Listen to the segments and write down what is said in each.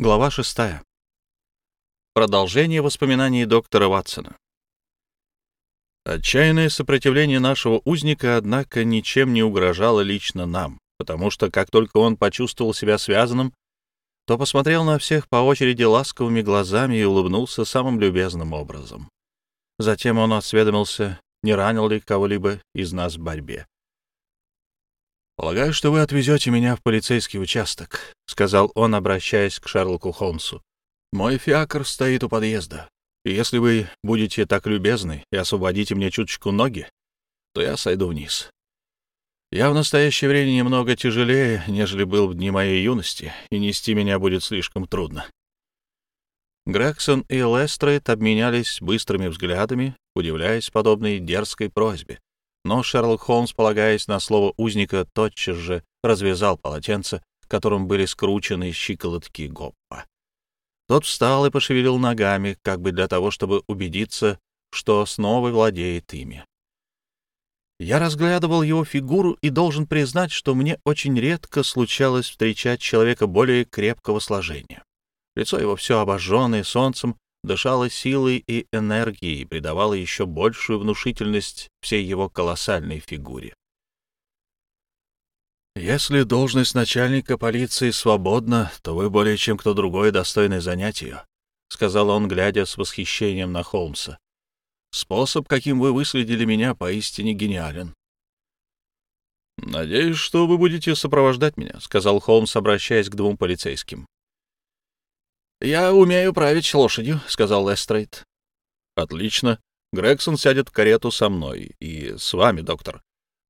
Глава шестая. Продолжение воспоминаний доктора Ватсона. Отчаянное сопротивление нашего узника, однако, ничем не угрожало лично нам, потому что как только он почувствовал себя связанным, то посмотрел на всех по очереди ласковыми глазами и улыбнулся самым любезным образом. Затем он осведомился, не ранил ли кого-либо из нас в борьбе. «Полагаю, что вы отвезете меня в полицейский участок», — сказал он, обращаясь к Шерлоку Холмсу. «Мой фиакр стоит у подъезда, и если вы будете так любезны и освободите мне чуточку ноги, то я сойду вниз. Я в настоящее время немного тяжелее, нежели был в дни моей юности, и нести меня будет слишком трудно». Грегсон и Лестрейд обменялись быстрыми взглядами, удивляясь подобной дерзкой просьбе. Но Шерлок Холмс, полагаясь на слово узника, тотчас же развязал полотенце, которым были скручены щиколотки Гоппа. Тот встал и пошевелил ногами, как бы для того, чтобы убедиться, что снова владеет ими. Я разглядывал его фигуру и должен признать, что мне очень редко случалось встречать человека более крепкого сложения. Лицо его все обожженное солнцем, дышала силой и энергией и придавала еще большую внушительность всей его колоссальной фигуре. «Если должность начальника полиции свободна, то вы более чем кто другой достойны занять ее», — сказал он, глядя с восхищением на Холмса. «Способ, каким вы выследили меня, поистине гениален». «Надеюсь, что вы будете сопровождать меня», — сказал Холмс, обращаясь к двум полицейским. «Я умею править лошадью», — сказал Лестрейд. «Отлично. Грегсон сядет в карету со мной и с вами, доктор.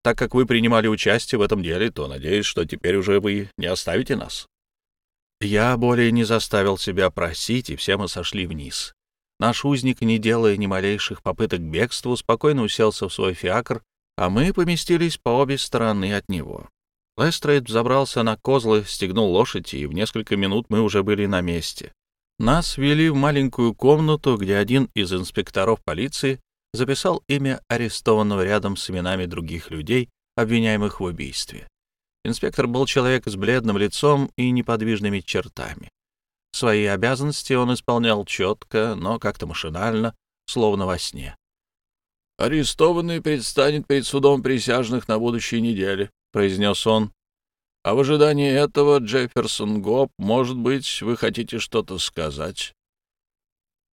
Так как вы принимали участие в этом деле, то надеюсь, что теперь уже вы не оставите нас». Я более не заставил себя просить, и все мы сошли вниз. Наш узник, не делая ни малейших попыток к бегству, спокойно уселся в свой фиакр, а мы поместились по обе стороны от него. Лестрейд забрался на козлы, стегнул лошадь, и в несколько минут мы уже были на месте. Нас ввели в маленькую комнату, где один из инспекторов полиции записал имя арестованного рядом с именами других людей, обвиняемых в убийстве. Инспектор был человек с бледным лицом и неподвижными чертами. Свои обязанности он исполнял четко, но как-то машинально, словно во сне. «Арестованный предстанет перед судом присяжных на будущей неделе», — произнес он, а в ожидании этого, Джефферсон Гоп, может быть, вы хотите что-то сказать?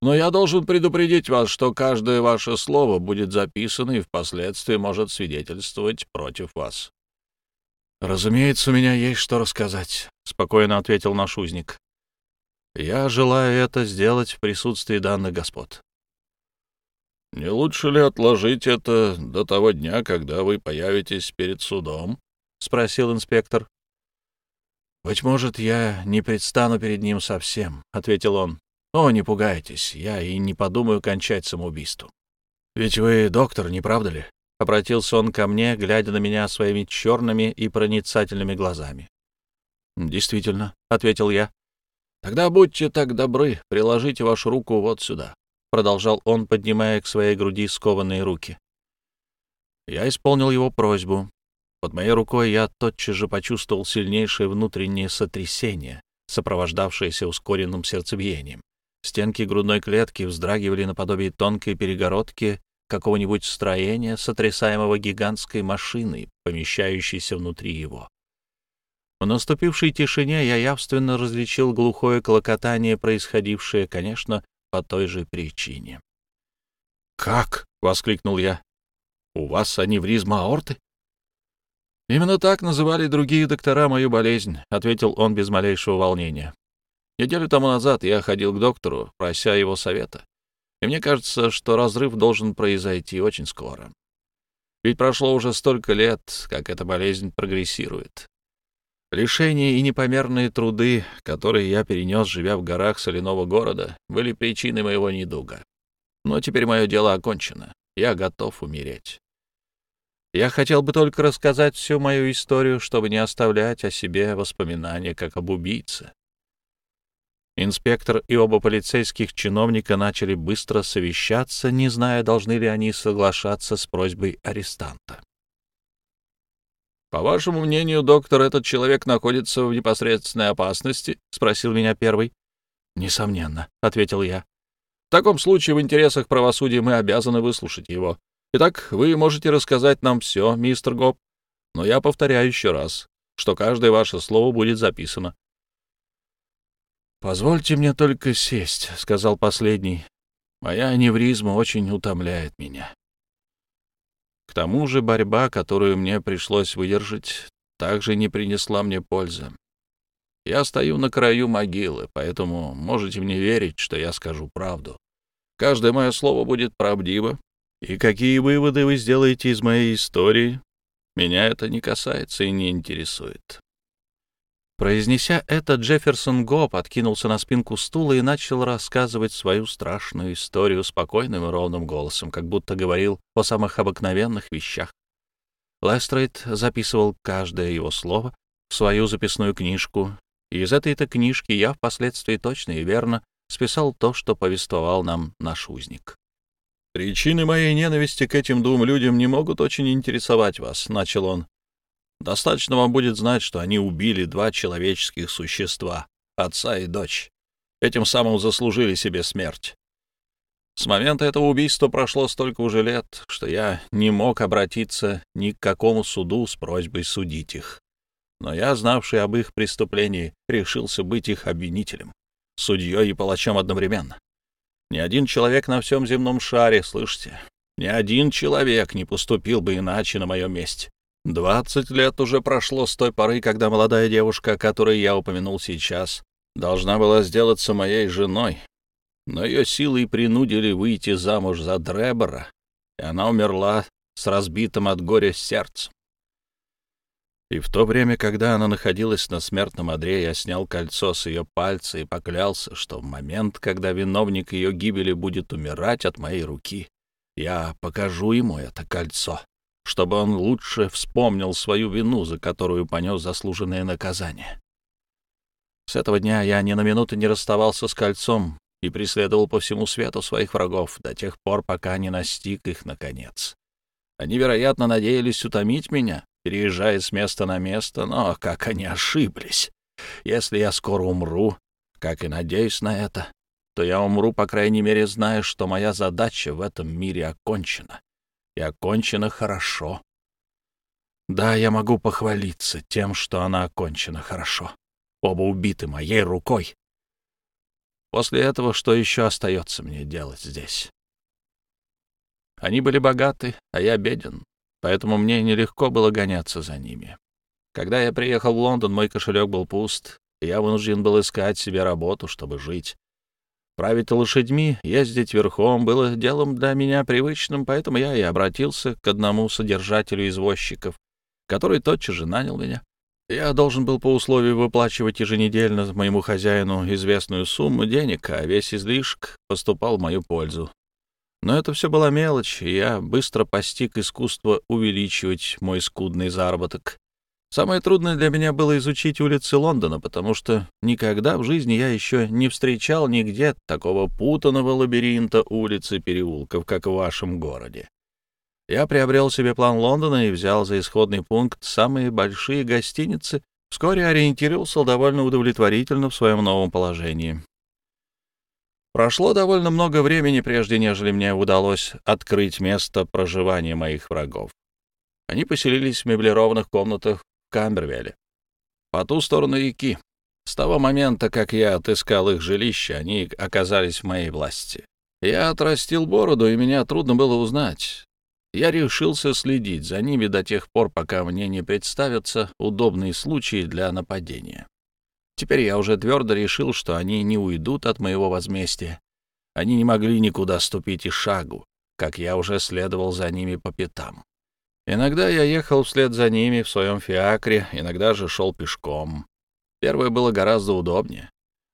Но я должен предупредить вас, что каждое ваше слово будет записано и впоследствии может свидетельствовать против вас. — Разумеется, у меня есть что рассказать, — спокойно ответил наш узник. — Я желаю это сделать в присутствии данных господ. — Не лучше ли отложить это до того дня, когда вы появитесь перед судом? — спросил инспектор. «Быть может, я не предстану перед ним совсем», — ответил он. «О, не пугайтесь, я и не подумаю кончать самоубийством. Ведь вы доктор, не правда ли?» — обратился он ко мне, глядя на меня своими черными и проницательными глазами. «Действительно», — ответил я. «Тогда будьте так добры, приложите вашу руку вот сюда», — продолжал он, поднимая к своей груди скованные руки. Я исполнил его просьбу. Под моей рукой я тотчас же почувствовал сильнейшее внутреннее сотрясение, сопровождавшееся ускоренным сердцебиением. Стенки грудной клетки вздрагивали наподобие тонкой перегородки какого-нибудь строения, сотрясаемого гигантской машиной, помещающейся внутри его. В наступившей тишине я явственно различил глухое клокотание, происходившее, конечно, по той же причине. «Как?» — воскликнул я. «У вас аневризма аорты?» «Именно так называли другие доктора мою болезнь», — ответил он без малейшего волнения. «Неделю тому назад я ходил к доктору, прося его совета, и мне кажется, что разрыв должен произойти очень скоро. Ведь прошло уже столько лет, как эта болезнь прогрессирует. Лишения и непомерные труды, которые я перенес, живя в горах соляного города, были причиной моего недуга. Но теперь мое дело окончено. Я готов умереть. Я хотел бы только рассказать всю мою историю, чтобы не оставлять о себе воспоминания как об убийце. Инспектор и оба полицейских чиновника начали быстро совещаться, не зная, должны ли они соглашаться с просьбой арестанта. «По вашему мнению, доктор, этот человек находится в непосредственной опасности?» — спросил меня первый. «Несомненно», — ответил я. «В таком случае в интересах правосудия мы обязаны выслушать его. Итак, вы можете рассказать нам все, мистер Гоп, но я повторяю еще раз, что каждое ваше слово будет записано». «Позвольте мне только сесть», — сказал последний. «Моя аневризма очень утомляет меня». К тому же борьба, которую мне пришлось выдержать, также не принесла мне пользы. Я стою на краю могилы, поэтому можете мне верить, что я скажу правду. Каждое мое слово будет правдиво, и какие выводы вы сделаете из моей истории, меня это не касается и не интересует. Произнеся это, Джефферсон Гоп откинулся на спинку стула и начал рассказывать свою страшную историю спокойным и ровным голосом, как будто говорил о самых обыкновенных вещах. Лестрейд записывал каждое его слово в свою записную книжку, и из этой-то книжки я впоследствии точно и верно списал то, что повествовал нам наш узник. «Причины моей ненависти к этим двум людям не могут очень интересовать вас», — начал он. Достаточно вам будет знать, что они убили два человеческих существа, отца и дочь. Этим самым заслужили себе смерть. С момента этого убийства прошло столько уже лет, что я не мог обратиться ни к какому суду с просьбой судить их. Но я, знавший об их преступлении, решился быть их обвинителем, судьей и палачом одновременно. Ни один человек на всем земном шаре, слышите, ни один человек не поступил бы иначе на моем месте. Двадцать лет уже прошло с той поры, когда молодая девушка, о которой я упомянул сейчас, должна была сделаться моей женой, но ее силой принудили выйти замуж за Дребора, и она умерла с разбитым от горя сердцем. И в то время, когда она находилась на смертном одре, я снял кольцо с ее пальца и поклялся, что в момент, когда виновник ее гибели будет умирать от моей руки, я покажу ему это кольцо чтобы он лучше вспомнил свою вину, за которую понес заслуженное наказание. С этого дня я ни на минуту не расставался с кольцом и преследовал по всему свету своих врагов до тех пор, пока не настиг их наконец. Они, вероятно, надеялись утомить меня, переезжая с места на место, но как они ошиблись. Если я скоро умру, как и надеюсь на это, то я умру, по крайней мере, зная, что моя задача в этом мире окончена и окончена хорошо. Да, я могу похвалиться тем, что она окончена хорошо. Оба убиты моей рукой. После этого что еще остается мне делать здесь? Они были богаты, а я беден, поэтому мне нелегко было гоняться за ними. Когда я приехал в Лондон, мой кошелек был пуст, и я вынужден был искать себе работу, чтобы жить. Править лошадьми, ездить верхом было делом для меня привычным, поэтому я и обратился к одному содержателю извозчиков, который тотчас же нанял меня. Я должен был по условию выплачивать еженедельно моему хозяину известную сумму денег, а весь излишек поступал в мою пользу. Но это все была мелочь, и я быстро постиг искусство увеличивать мой скудный заработок. Самое трудное для меня было изучить улицы Лондона, потому что никогда в жизни я еще не встречал нигде такого путанного лабиринта улиц и переулков, как в вашем городе. Я приобрел себе план Лондона и взял за исходный пункт самые большие гостиницы, вскоре ориентировался довольно удовлетворительно в своем новом положении. Прошло довольно много времени, прежде нежели мне удалось открыть место проживания моих врагов. Они поселились в меблированных комнатах Камбервелле, по ту сторону реки. С того момента, как я отыскал их жилище, они оказались в моей власти. Я отрастил бороду, и меня трудно было узнать. Я решился следить за ними до тех пор, пока мне не представятся удобные случаи для нападения. Теперь я уже твердо решил, что они не уйдут от моего возмездия. Они не могли никуда ступить и шагу, как я уже следовал за ними по пятам. Иногда я ехал вслед за ними в своем фиакре, иногда же шел пешком. Первое было гораздо удобнее.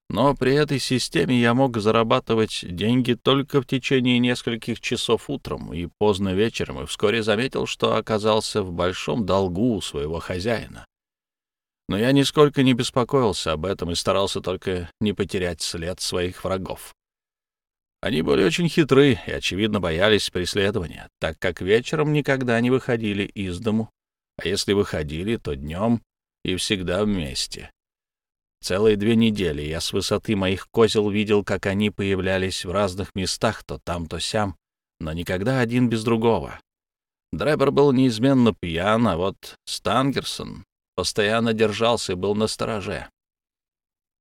Но при этой системе я мог зарабатывать деньги только в течение нескольких часов утром и поздно вечером, и вскоре заметил, что оказался в большом долгу у своего хозяина. Но я нисколько не беспокоился об этом и старался только не потерять след своих врагов. Они были очень хитры и, очевидно, боялись преследования, так как вечером никогда не выходили из дому, а если выходили, то днем и всегда вместе. Целые две недели я с высоты моих козел видел, как они появлялись в разных местах, то там, то сям, но никогда один без другого. Дребер был неизменно пьян, а вот Стангерсон постоянно держался и был на стороже.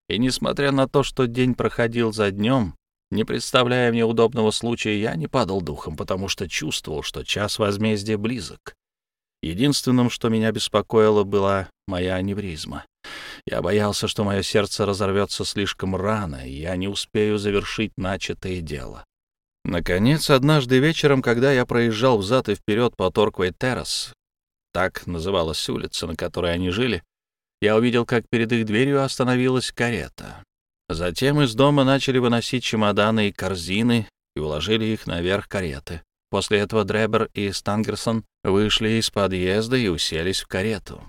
И несмотря на то, что день проходил за днем, не представляя мне удобного случая, я не падал духом, потому что чувствовал, что час возмездия близок. Единственным, что меня беспокоило, была моя аневризма. Я боялся, что мое сердце разорвется слишком рано, и я не успею завершить начатое дело. Наконец, однажды вечером, когда я проезжал взад и вперед по Торквей Террас, так называлась улица, на которой они жили, я увидел, как перед их дверью остановилась карета. Затем из дома начали выносить чемоданы и корзины и уложили их наверх кареты. После этого Дребер и Стангерсон вышли из подъезда и уселись в карету.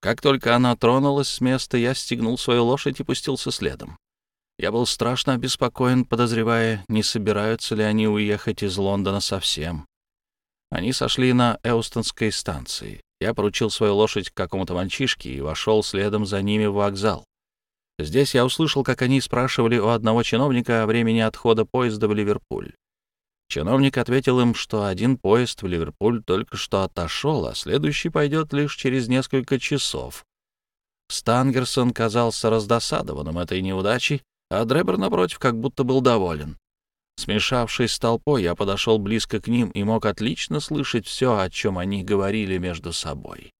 Как только она тронулась с места, я стегнул свою лошадь и пустился следом. Я был страшно обеспокоен, подозревая, не собираются ли они уехать из Лондона совсем. Они сошли на Эустонской станции. Я поручил свою лошадь какому-то мальчишке и вошел следом за ними в вокзал. Здесь я услышал, как они спрашивали у одного чиновника о времени отхода поезда в Ливерпуль. Чиновник ответил им, что один поезд в Ливерпуль только что отошел, а следующий пойдет лишь через несколько часов. Стангерсон казался раздосадованным этой неудачей, а Дребер, напротив, как будто был доволен. Смешавшись с толпой, я подошел близко к ним и мог отлично слышать все, о чем они говорили между собой.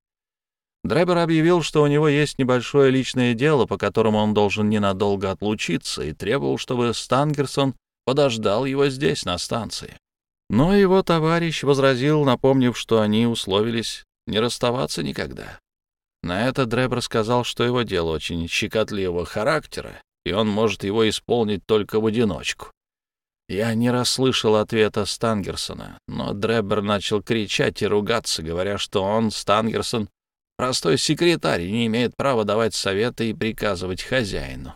Дребер объявил, что у него есть небольшое личное дело, по которому он должен ненадолго отлучиться, и требовал, чтобы Стангерсон подождал его здесь, на станции. Но его товарищ возразил, напомнив, что они условились не расставаться никогда. На это Дребер сказал, что его дело очень щекотливого характера, и он может его исполнить только в одиночку. Я не расслышал ответа Стангерсона, но Дребер начал кричать и ругаться, говоря, что он, Стангерсон, простой секретарь не имеет права давать советы и приказывать хозяину.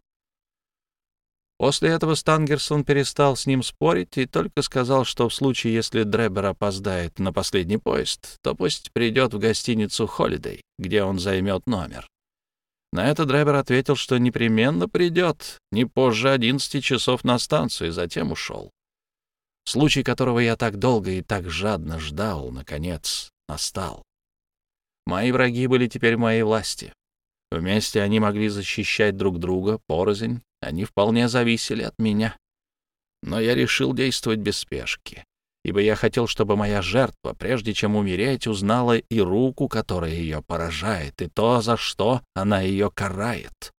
После этого Стангерсон перестал с ним спорить и только сказал, что в случае, если Дребер опоздает на последний поезд, то пусть придет в гостиницу «Холидей», где он займет номер. На это Дребер ответил, что непременно придет не позже 11 часов на станцию, и затем ушел. Случай, которого я так долго и так жадно ждал, наконец настал. Мои враги были теперь моей власти. Вместе они могли защищать друг друга, порознь, они вполне зависели от меня. Но я решил действовать без спешки, ибо я хотел, чтобы моя жертва, прежде чем умереть, узнала и руку, которая ее поражает, и то, за что она ее карает.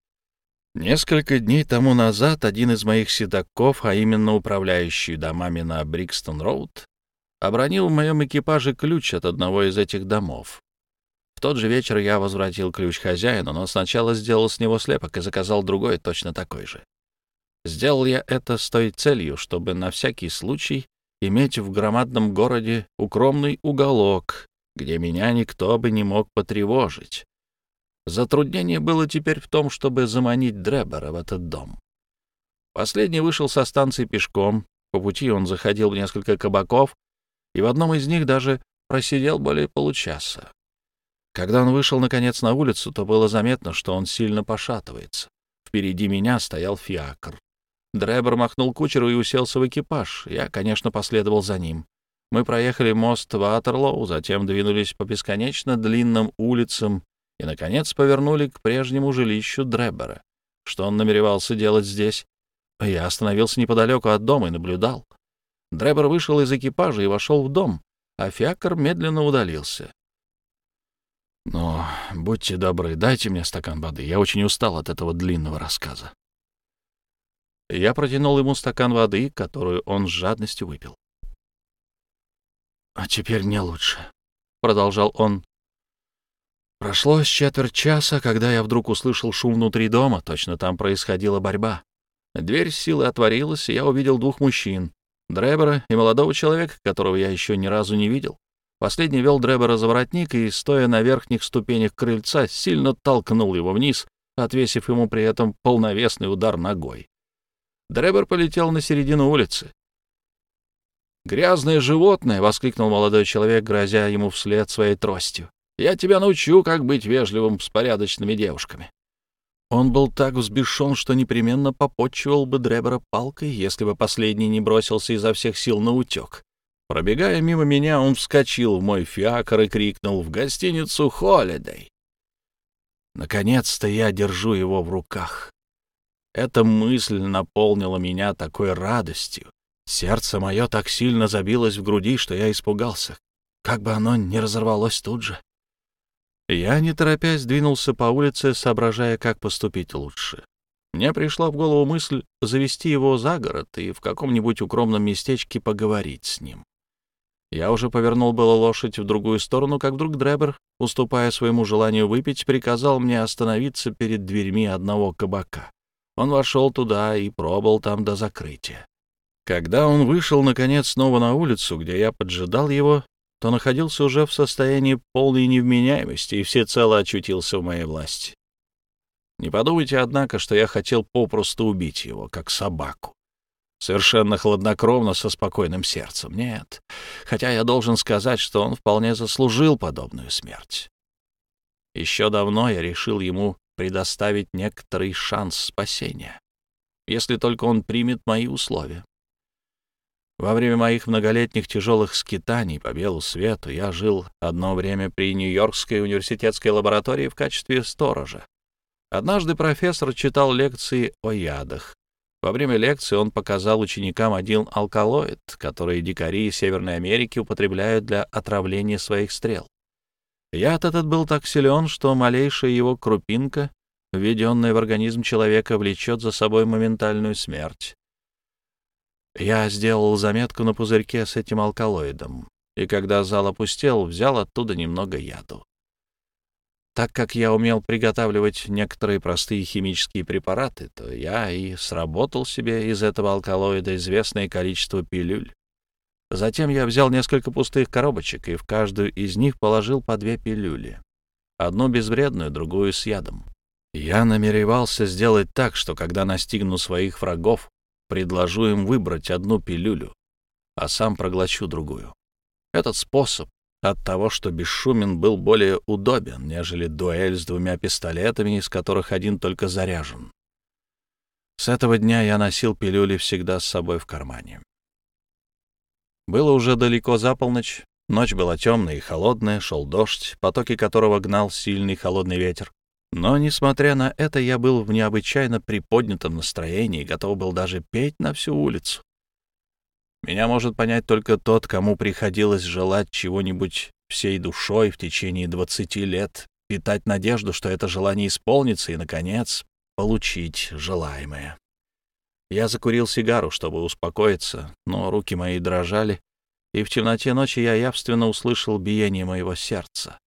Несколько дней тому назад один из моих седаков, а именно управляющий домами на Брикстон-Роуд, обронил в моем экипаже ключ от одного из этих домов тот же вечер я возвратил ключ хозяину, но сначала сделал с него слепок и заказал другой, точно такой же. Сделал я это с той целью, чтобы на всякий случай иметь в громадном городе укромный уголок, где меня никто бы не мог потревожить. Затруднение было теперь в том, чтобы заманить Дребера в этот дом. Последний вышел со станции пешком, по пути он заходил в несколько кабаков, и в одном из них даже просидел более получаса. Когда он вышел, наконец, на улицу, то было заметно, что он сильно пошатывается. Впереди меня стоял фиакр. Дребер махнул кучеру и уселся в экипаж. Я, конечно, последовал за ним. Мы проехали мост Ватерлоу, затем двинулись по бесконечно длинным улицам и, наконец, повернули к прежнему жилищу Дребера. Что он намеревался делать здесь? Я остановился неподалеку от дома и наблюдал. Дребер вышел из экипажа и вошел в дом, а фиакр медленно удалился. Но будьте добры, дайте мне стакан воды. Я очень устал от этого длинного рассказа. Я протянул ему стакан воды, которую он с жадностью выпил. «А теперь мне лучше», — продолжал он. Прошло четверть часа, когда я вдруг услышал шум внутри дома, точно там происходила борьба. Дверь с силой отворилась, и я увидел двух мужчин, Дребера и молодого человека, которого я еще ни разу не видел. Последний вел Дребера за воротник и, стоя на верхних ступенях крыльца, сильно толкнул его вниз, отвесив ему при этом полновесный удар ногой. Дребер полетел на середину улицы. «Грязное животное!» — воскликнул молодой человек, грозя ему вслед своей тростью. «Я тебя научу, как быть вежливым с порядочными девушками». Он был так взбешен, что непременно попотчевал бы Дребера палкой, если бы последний не бросился изо всех сил на утек. Пробегая мимо меня, он вскочил в мой фиакр и крикнул «В гостиницу Холидей!». Наконец-то я держу его в руках. Эта мысль наполнила меня такой радостью. Сердце мое так сильно забилось в груди, что я испугался. Как бы оно не разорвалось тут же. Я, не торопясь, двинулся по улице, соображая, как поступить лучше. Мне пришла в голову мысль завести его за город и в каком-нибудь укромном местечке поговорить с ним. Я уже повернул было лошадь в другую сторону, как вдруг Дребер, уступая своему желанию выпить, приказал мне остановиться перед дверьми одного кабака. Он вошел туда и пробыл там до закрытия. Когда он вышел, наконец, снова на улицу, где я поджидал его, то находился уже в состоянии полной невменяемости и всецело очутился в моей власти. Не подумайте, однако, что я хотел попросту убить его, как собаку. Совершенно хладнокровно, со спокойным сердцем. Нет. Хотя я должен сказать, что он вполне заслужил подобную смерть. Еще давно я решил ему предоставить некоторый шанс спасения, если только он примет мои условия. Во время моих многолетних тяжелых скитаний по белу свету я жил одно время при Нью-Йоркской университетской лаборатории в качестве сторожа. Однажды профессор читал лекции о ядах, во время лекции он показал ученикам один алкалоид, который дикари Северной Америки употребляют для отравления своих стрел. Яд этот был так силен, что малейшая его крупинка, введенная в организм человека, влечет за собой моментальную смерть. Я сделал заметку на пузырьке с этим алкалоидом, и когда зал опустел, взял оттуда немного яду. Так как я умел приготавливать некоторые простые химические препараты, то я и сработал себе из этого алкалоида известное количество пилюль. Затем я взял несколько пустых коробочек и в каждую из них положил по две пилюли. Одну безвредную, другую с ядом. Я намеревался сделать так, что когда настигну своих врагов, предложу им выбрать одну пилюлю, а сам проглочу другую. Этот способ от того, что бесшумен был более удобен, нежели дуэль с двумя пистолетами, из которых один только заряжен. С этого дня я носил пилюли всегда с собой в кармане. Было уже далеко за полночь, ночь была темная и холодная, шел дождь, потоки которого гнал сильный холодный ветер. Но, несмотря на это, я был в необычайно приподнятом настроении и готов был даже петь на всю улицу. Меня может понять только тот, кому приходилось желать чего-нибудь всей душой в течение двадцати лет, питать надежду, что это желание исполнится и, наконец, получить желаемое. Я закурил сигару, чтобы успокоиться, но руки мои дрожали, и в темноте ночи я явственно услышал биение моего сердца.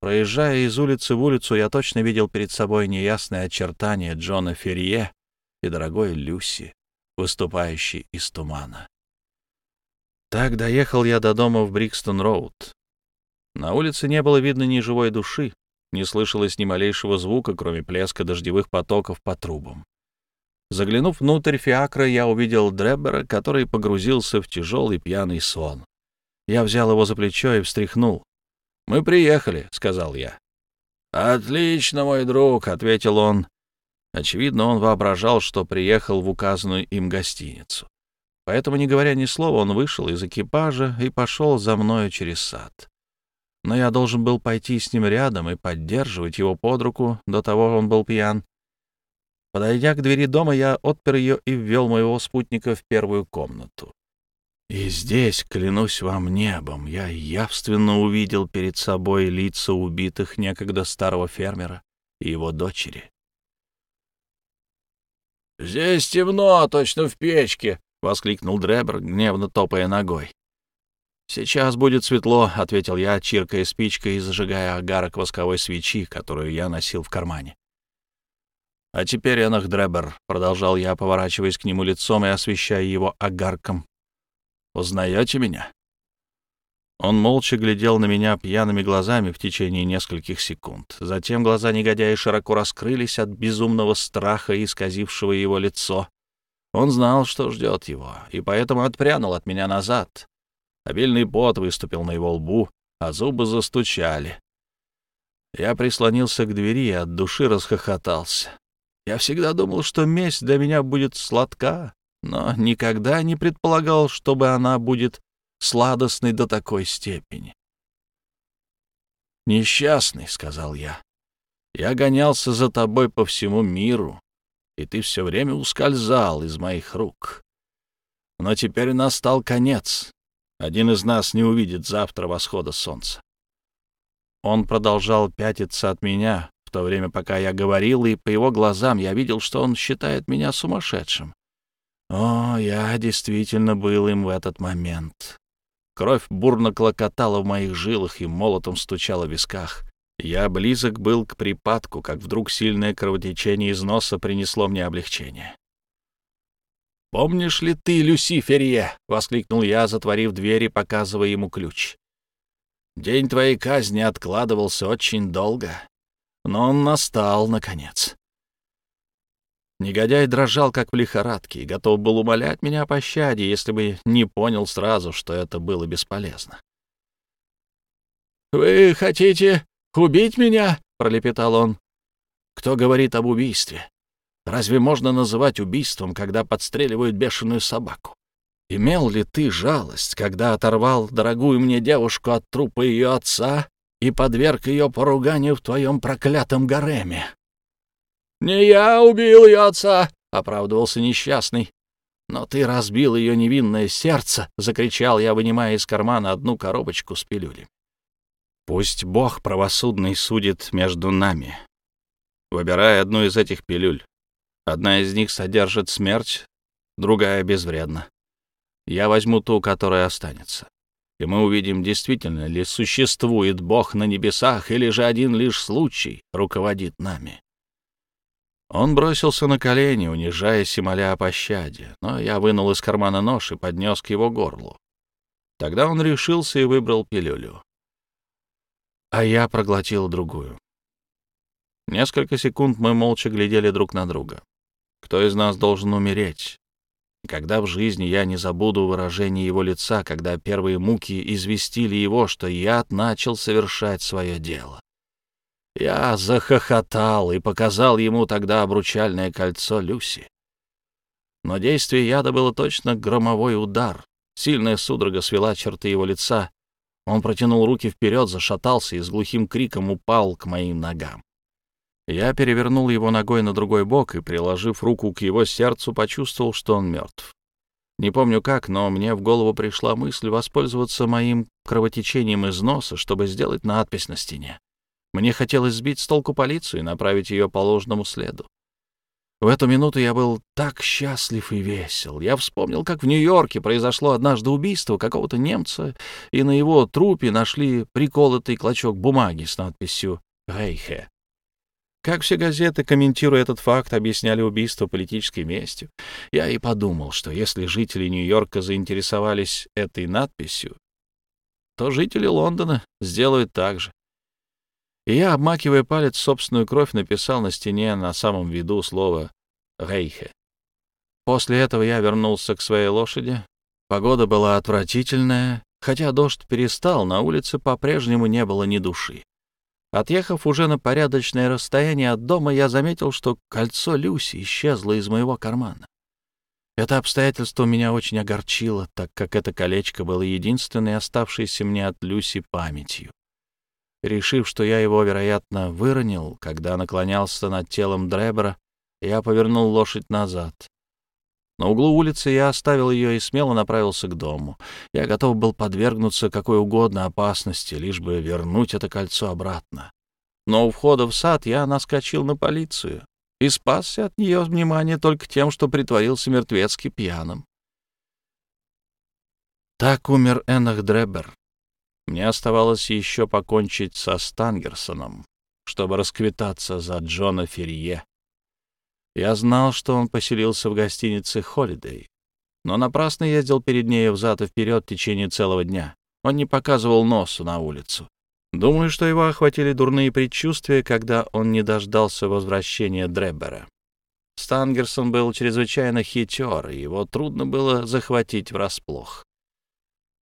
Проезжая из улицы в улицу, я точно видел перед собой неясные очертания Джона Ферье и дорогой Люси выступающий из тумана. Так доехал я до дома в Брикстон-Роуд. На улице не было видно ни живой души, не слышалось ни малейшего звука, кроме плеска дождевых потоков по трубам. Заглянув внутрь фиакра, я увидел Дреббера, который погрузился в тяжелый пьяный сон. Я взял его за плечо и встряхнул. «Мы приехали», — сказал я. «Отлично, мой друг», — ответил он Очевидно, он воображал, что приехал в указанную им гостиницу. Поэтому, не говоря ни слова, он вышел из экипажа и пошел за мною через сад. Но я должен был пойти с ним рядом и поддерживать его под руку, до того он был пьян. Подойдя к двери дома, я отпер ее и ввел моего спутника в первую комнату. И здесь, клянусь вам небом, я явственно увидел перед собой лица убитых некогда старого фермера и его дочери. «Здесь темно, точно в печке!» — воскликнул Дребер, гневно топая ногой. «Сейчас будет светло», — ответил я, чиркая спичкой и зажигая огарок восковой свечи, которую я носил в кармане. «А теперь, Энах Дребер», — продолжал я, поворачиваясь к нему лицом и освещая его огарком. «Узнаете меня?» Он молча глядел на меня пьяными глазами в течение нескольких секунд. Затем глаза негодяя широко раскрылись от безумного страха, исказившего его лицо. Он знал, что ждет его, и поэтому отпрянул от меня назад. Обильный пот выступил на его лбу, а зубы застучали. Я прислонился к двери и от души расхохотался. Я всегда думал, что месть для меня будет сладка, но никогда не предполагал, чтобы она будет сладостной до такой степени. «Несчастный», — сказал я, — «я гонялся за тобой по всему миру, и ты все время ускользал из моих рук. Но теперь настал конец. Один из нас не увидит завтра восхода солнца. Он продолжал пятиться от меня, в то время, пока я говорил, и по его глазам я видел, что он считает меня сумасшедшим. О, я действительно был им в этот момент. Кровь бурно клокотала в моих жилах и молотом стучала в висках. Я близок был к припадку, как вдруг сильное кровотечение из носа принесло мне облегчение. «Помнишь ли ты, Люсиферье?» — воскликнул я, затворив дверь и показывая ему ключ. «День твоей казни откладывался очень долго, но он настал, наконец». Негодяй дрожал, как в лихорадке, и готов был умолять меня о пощаде, если бы не понял сразу, что это было бесполезно. «Вы хотите убить меня?» — пролепетал он. «Кто говорит об убийстве? Разве можно называть убийством, когда подстреливают бешеную собаку? Имел ли ты жалость, когда оторвал дорогую мне девушку от трупа ее отца и подверг ее поруганию в твоем проклятом гареме?» «Не я убил ее отца!» — оправдывался несчастный. «Но ты разбил ее невинное сердце!» — закричал я, вынимая из кармана одну коробочку с пилюлями. «Пусть Бог правосудный судит между нами. Выбирай одну из этих пилюль. Одна из них содержит смерть, другая безвредна. Я возьму ту, которая останется. И мы увидим, действительно ли существует Бог на небесах, или же один лишь случай руководит нами. Он бросился на колени, унижаясь и моля о пощаде, но я вынул из кармана нож и поднес к его горлу. Тогда он решился и выбрал пилюлю. А я проглотил другую. Несколько секунд мы молча глядели друг на друга. Кто из нас должен умереть? Когда в жизни я не забуду выражение его лица, когда первые муки известили его, что яд начал совершать свое дело. Я захохотал и показал ему тогда обручальное кольцо Люси. Но действие яда было точно громовой удар. Сильная судорога свела черты его лица. Он протянул руки вперед, зашатался и с глухим криком упал к моим ногам. Я перевернул его ногой на другой бок и, приложив руку к его сердцу, почувствовал, что он мертв. Не помню как, но мне в голову пришла мысль воспользоваться моим кровотечением из носа, чтобы сделать надпись на стене. Мне хотелось сбить с толку полицию и направить ее по ложному следу. В эту минуту я был так счастлив и весел. Я вспомнил, как в Нью-Йорке произошло однажды убийство какого-то немца, и на его трупе нашли приколотый клочок бумаги с надписью «Рейхе». Как все газеты, комментируя этот факт, объясняли убийство политической местью, я и подумал, что если жители Нью-Йорка заинтересовались этой надписью, то жители Лондона сделают так же. И я, обмакивая палец собственную кровь, написал на стене на самом виду слово «Рейхе». После этого я вернулся к своей лошади. Погода была отвратительная, хотя дождь перестал, на улице по-прежнему не было ни души. Отъехав уже на порядочное расстояние от дома, я заметил, что кольцо Люси исчезло из моего кармана. Это обстоятельство меня очень огорчило, так как это колечко было единственной оставшейся мне от Люси памятью. Решив, что я его, вероятно, выронил, когда наклонялся над телом Дребера, я повернул лошадь назад. На углу улицы я оставил ее и смело направился к дому. Я готов был подвергнуться какой угодно опасности, лишь бы вернуть это кольцо обратно. Но у входа в сад я наскочил на полицию и спасся от нее внимание только тем, что притворился мертвецки пьяным. Так умер Эннах Дребер. Мне оставалось еще покончить со Стангерсоном, чтобы расквитаться за Джона Ферье. Я знал, что он поселился в гостинице «Холидей», но напрасно ездил перед ней взад и вперед в течение целого дня. Он не показывал носу на улицу. Думаю, что его охватили дурные предчувствия, когда он не дождался возвращения Дреббера. Стангерсон был чрезвычайно хитер, и его трудно было захватить врасплох.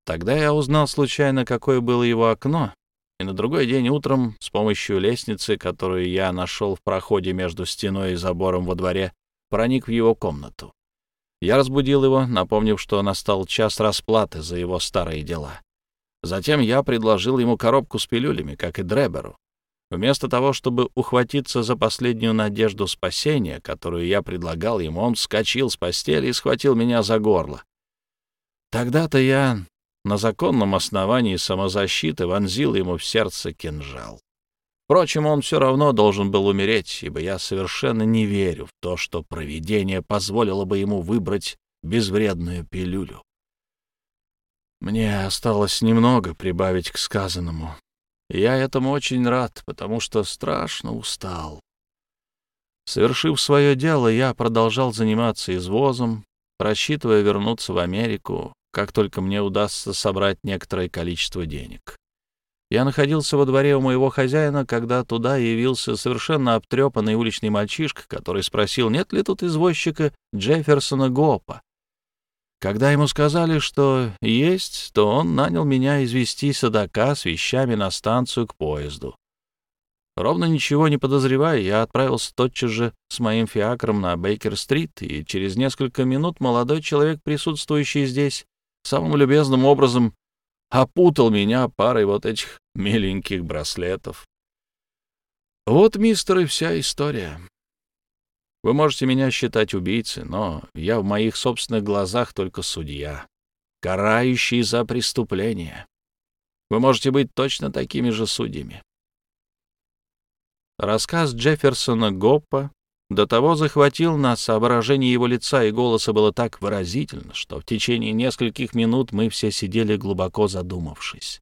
Тогда я узнал случайно, какое было его окно, и на другой день утром с помощью лестницы, которую я нашел в проходе между стеной и забором во дворе, проник в его комнату. Я разбудил его, напомнив, что настал час расплаты за его старые дела. Затем я предложил ему коробку с пилюлями, как и Дреберу. Вместо того, чтобы ухватиться за последнюю надежду спасения, которую я предлагал ему, он вскочил с постели и схватил меня за горло. Тогда-то я на законном основании самозащиты вонзил ему в сердце кинжал. Впрочем, он все равно должен был умереть, ибо я совершенно не верю в то, что провидение позволило бы ему выбрать безвредную пилюлю. Мне осталось немного прибавить к сказанному. Я этому очень рад, потому что страшно устал. Совершив свое дело, я продолжал заниматься извозом, рассчитывая вернуться в Америку, как только мне удастся собрать некоторое количество денег. Я находился во дворе у моего хозяина, когда туда явился совершенно обтрепанный уличный мальчишка, который спросил, нет ли тут извозчика Джефферсона Гопа. Когда ему сказали, что есть, то он нанял меня извести садака с вещами на станцию к поезду. Ровно ничего не подозревая, я отправился тотчас же с моим фиакром на Бейкер-стрит, и через несколько минут молодой человек, присутствующий здесь, самым любезным образом опутал меня парой вот этих миленьких браслетов. Вот, мистер, и вся история. Вы можете меня считать убийцей, но я в моих собственных глазах только судья, карающий за преступление. Вы можете быть точно такими же судьями. Рассказ Джефферсона Гоппа до того захватил нас, выражение его лица и голоса было так выразительно, что в течение нескольких минут мы все сидели глубоко задумавшись.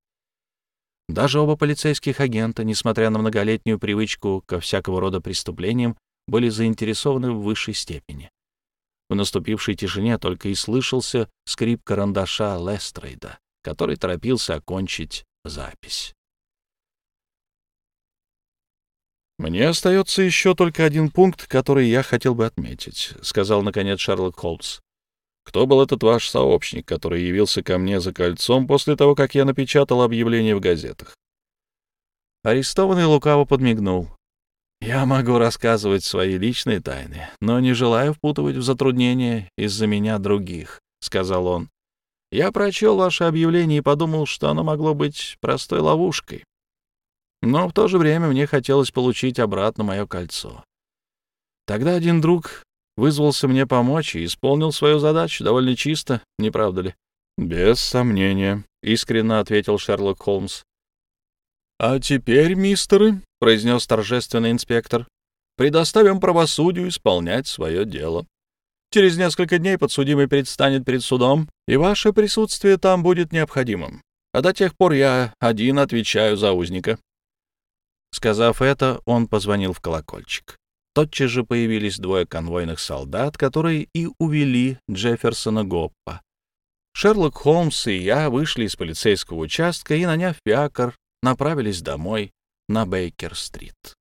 Даже оба полицейских агента, несмотря на многолетнюю привычку ко всякого рода преступлениям, были заинтересованы в высшей степени. В наступившей тишине только и слышался скрип карандаша Лестрейда, который торопился окончить запись. «Мне остается еще только один пункт, который я хотел бы отметить», — сказал, наконец, Шерлок Холмс. «Кто был этот ваш сообщник, который явился ко мне за кольцом после того, как я напечатал объявление в газетах?» Арестованный лукаво подмигнул. «Я могу рассказывать свои личные тайны, но не желаю впутывать в затруднения из-за меня других», — сказал он. «Я прочел ваше объявление и подумал, что оно могло быть простой ловушкой. Но в то же время мне хотелось получить обратно мое кольцо. Тогда один друг вызвался мне помочь и исполнил свою задачу довольно чисто, не правда ли? — Без сомнения, — искренне ответил Шерлок Холмс. — А теперь, мистеры, — произнес торжественный инспектор, — предоставим правосудию исполнять свое дело. Через несколько дней подсудимый предстанет перед судом, и ваше присутствие там будет необходимым. А до тех пор я один отвечаю за узника. Сказав это, он позвонил в колокольчик. Тотчас же появились двое конвойных солдат, которые и увели Джефферсона Гоппа. Шерлок Холмс и я вышли из полицейского участка и, наняв фиакр, направились домой на Бейкер-стрит.